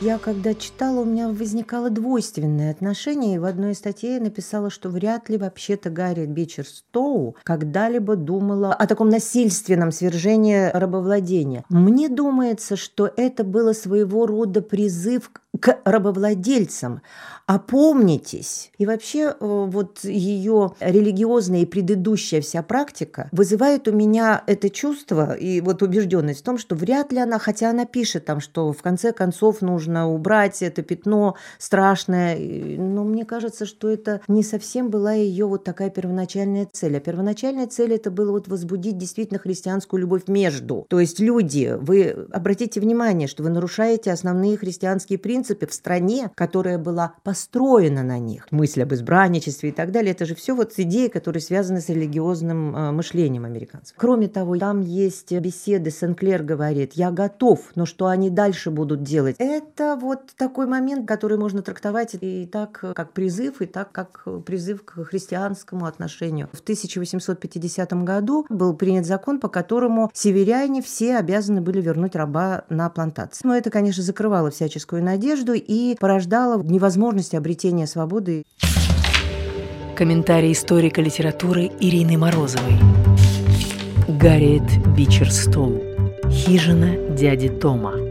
Я когда читала, у меня возникало двойственное отношение, и в одной статье я написала, что вряд ли вообще-то Гарри Бичер Стоу когда-либо думала о таком насильственном свержении рабовладения. Мне думается, что это было своего рода призыв к рабовладельцам. Опомнитесь. И вообще э, вот ее религиозная и предыдущая вся практика вызывает у меня это чувство и вот убежденность в том, что вряд ли она, хотя она пишет там, что в конце концов нужно убрать это пятно страшное, но мне кажется, что это не совсем была ее вот такая первоначальная цель. А первоначальная цель это было вот возбудить действительно христианскую любовь между. То есть люди, вы обратите внимание, что вы нарушаете основные христианские принципы в стране, которая была построена на них. Мысль об избранничестве и так далее, это же все вот идеи, которые связаны с религиозным э, мышлением американцев. Кроме того, там есть беседы, Сенклер говорит, я готов, но что они дальше будут делать? Это вот такой момент, который можно трактовать и так, как призыв, и так, как призыв к христианскому отношению. В 1850 году был принят закон, по которому северяне все обязаны были вернуть раба на плантации. Но это, конечно, закрывало всяческую надежду и порождало невозможность обретения свободы. Комментарий историка литературы Ирины Морозовой. Гарриет Бичерстоу. Хижина дяди Тома.